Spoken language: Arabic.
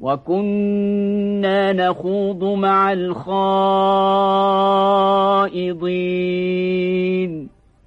وكنا نخوض مع الخائضين